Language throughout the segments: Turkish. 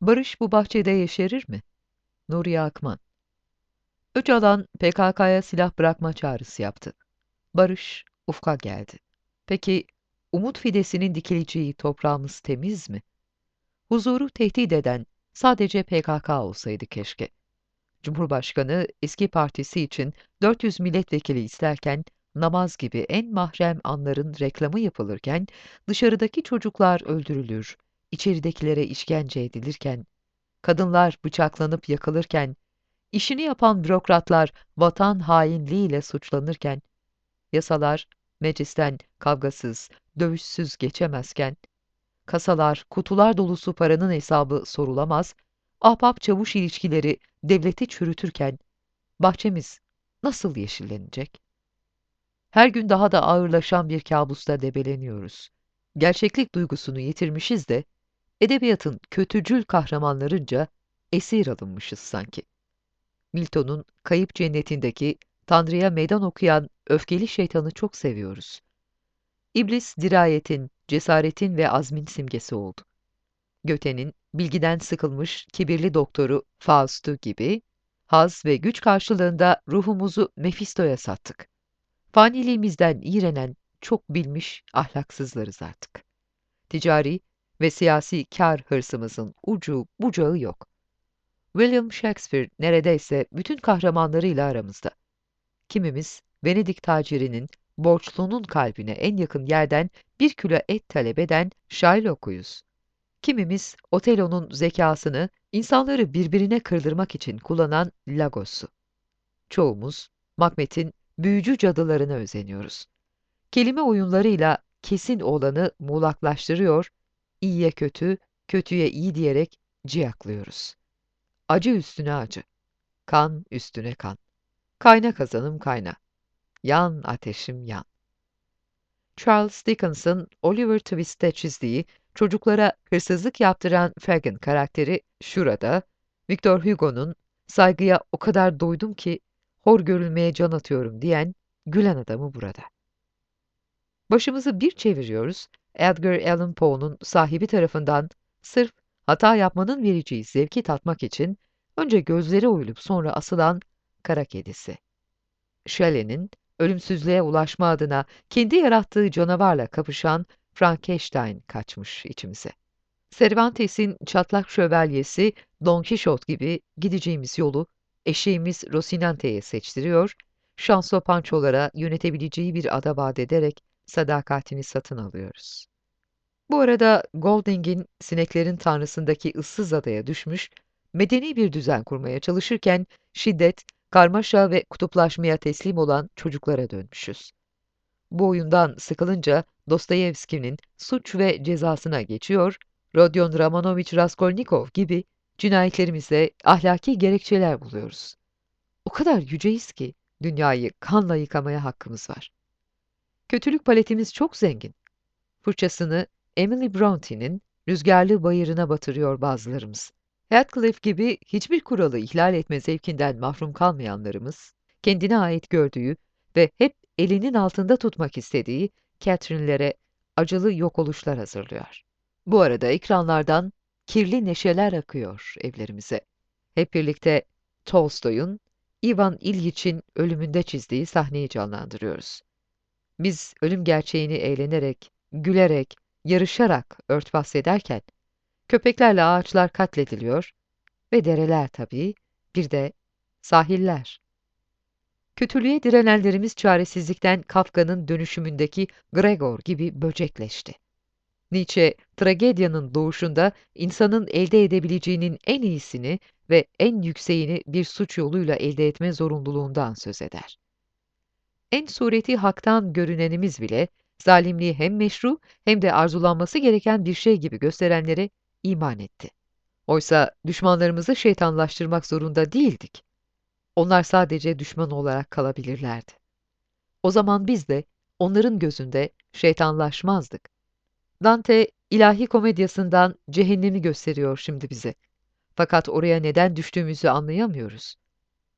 Barış bu bahçede yeşerir mi? Nuriye Akman Öcalan PKK'ya silah bırakma çağrısı yaptı. Barış ufka geldi. Peki umut fidesinin dikileceği toprağımız temiz mi? Huzuru tehdit eden sadece PKK olsaydı keşke. Cumhurbaşkanı eski partisi için 400 milletvekili isterken namaz gibi en mahrem anların reklamı yapılırken dışarıdaki çocuklar öldürülür, içeridekilere işkence edilirken, kadınlar bıçaklanıp yakılırken, işini yapan bürokratlar vatan hainliğiyle suçlanırken, yasalar meclisten kavgasız, dövüşsüz geçemezken, kasalar, kutular dolusu paranın hesabı sorulamaz, ahbap-çavuş ilişkileri devleti çürütürken, bahçemiz nasıl yeşillenecek? Her gün daha da ağırlaşan bir kabusta debeleniyoruz. Gerçeklik duygusunu yitirmişiz de, edebiyatın kötücül kahramanlarınca esir alınmışız sanki. Milton'un Kayıp Cennetindeki Tanrı'ya meydan okuyan öfkeli şeytanı çok seviyoruz. İblis dirayetin, cesaretin ve azmin simgesi oldu. Göte'nin bilgiden sıkılmış kibirli doktoru Faust'u gibi, haz ve güç karşılığında ruhumuzu Mefisto'ya sattık. Faniliğimizden iğrenen çok bilmiş ahlaksızlarız artık. Ticari ve siyasi kar hırsımızın ucu bucağı yok. William Shakespeare neredeyse bütün kahramanlarıyla aramızda. Kimimiz Venedik tacirinin borçlunun kalbine en yakın yerden bir kilo et talep eden Shylock'uyuz. Kimimiz Otello'nun zekasını insanları birbirine kırdırmak için kullanan Lagos'u. Çoğumuz Macbeth'in büyücü cadılarına özeniyoruz. Kelime oyunlarıyla kesin olanı muğlaklaştırıyor, iyiye kötü, kötüye iyi diyerek ciyaklıyoruz. Acı üstüne acı, kan üstüne kan. Kayna kazanım kayna. Yan ateşim yan. Charles Dickens'ın Oliver Twist'te çizdiği çocuklara hırsızlık yaptıran Fagin karakteri şurada, Victor Hugo'nun saygıya o kadar doydum ki hor görülmeye can atıyorum diyen gülen adamı burada. Başımızı bir çeviriyoruz, Edgar Allan Poe'nun sahibi tarafından sırf hata yapmanın vereceği zevki tatmak için önce gözleri oyulup sonra asılan kara kedisi. Shelley'nin ölümsüzlüğe ulaşma adına kendi yarattığı canavarla kapışan Frankenstein kaçmış içimize. Cervantes'in çatlak şövalyesi Don Quixote gibi gideceğimiz yolu eşeğimiz Rosinante'ye seçtiriyor, şanslı pançolara yönetebileceği bir ada vaat ederek sadakatini satın alıyoruz. Bu arada Golding'in sineklerin tanrısındaki ıssız adaya düşmüş, medeni bir düzen kurmaya çalışırken şiddet, karmaşa ve kutuplaşmaya teslim olan çocuklara dönmüşüz. Bu oyundan sıkılınca Dostoyevski'nin suç ve cezasına geçiyor, Rodion Romanovich Raskolnikov gibi cinayetlerimize ahlaki gerekçeler buluyoruz. O kadar yüceyiz ki dünyayı kanla yıkamaya hakkımız var. Kötülük paletimiz çok zengin. Fırçasını Emily Bronte'nin rüzgarlı bayırına batırıyor bazılarımız. Heathcliff gibi hiçbir kuralı ihlal etme zevkinden mahrum kalmayanlarımız, kendine ait gördüğü ve hep elinin altında tutmak istediği Catherine'lere acılı yok oluşlar hazırlıyor. Bu arada ekranlardan kirli neşeler akıyor evlerimize. Hep birlikte Tolstoy'un Ivan İlyiç'in ölümünde çizdiği sahneyi canlandırıyoruz. Biz ölüm gerçeğini eğlenerek, gülerek, yarışarak örtbas ederken, köpeklerle ağaçlar katlediliyor ve dereler tabii, bir de sahiller. Kötülüğe direnenlerimiz çaresizlikten Kafka'nın dönüşümündeki Gregor gibi böcekleşti. Nietzsche, tragedyanın doğuşunda insanın elde edebileceğinin en iyisini ve en yükseğini bir suç yoluyla elde etme zorunluluğundan söz eder. En sureti haktan görünenimiz bile, zalimliği hem meşru hem de arzulanması gereken bir şey gibi gösterenlere iman etti. Oysa düşmanlarımızı şeytanlaştırmak zorunda değildik. Onlar sadece düşman olarak kalabilirlerdi. O zaman biz de onların gözünde şeytanlaşmazdık. Dante ilahi komedyasından cehennemi gösteriyor şimdi bize. Fakat oraya neden düştüğümüzü anlayamıyoruz.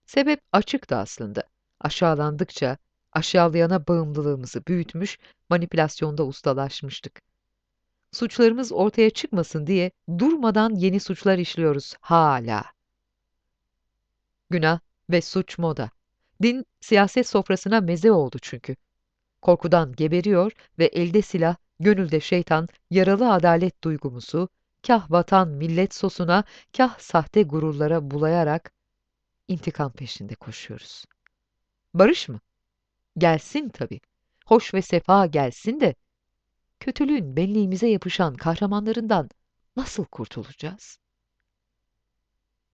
Sebep açıktı aslında. Aşağılandıkça aşağılayana bağımlılığımızı büyütmüş, manipülasyonda ustalaşmıştık. suçlarımız ortaya çıkmasın diye durmadan yeni suçlar işliyoruz hala. Günah ve suç moda. Din siyaset sofrasına meze oldu çünkü. Korkudan geberiyor ve elde silah, gönülde şeytan, yaralı adalet duygumuzu, kah vatan millet sosuna, kah sahte gururlara bulayarak intikam peşinde koşuyoruz. Barış mı? Gelsin tabii. Hoş ve sefa gelsin de kötülüğün benliğimize yapışan kahramanlarından nasıl kurtulacağız?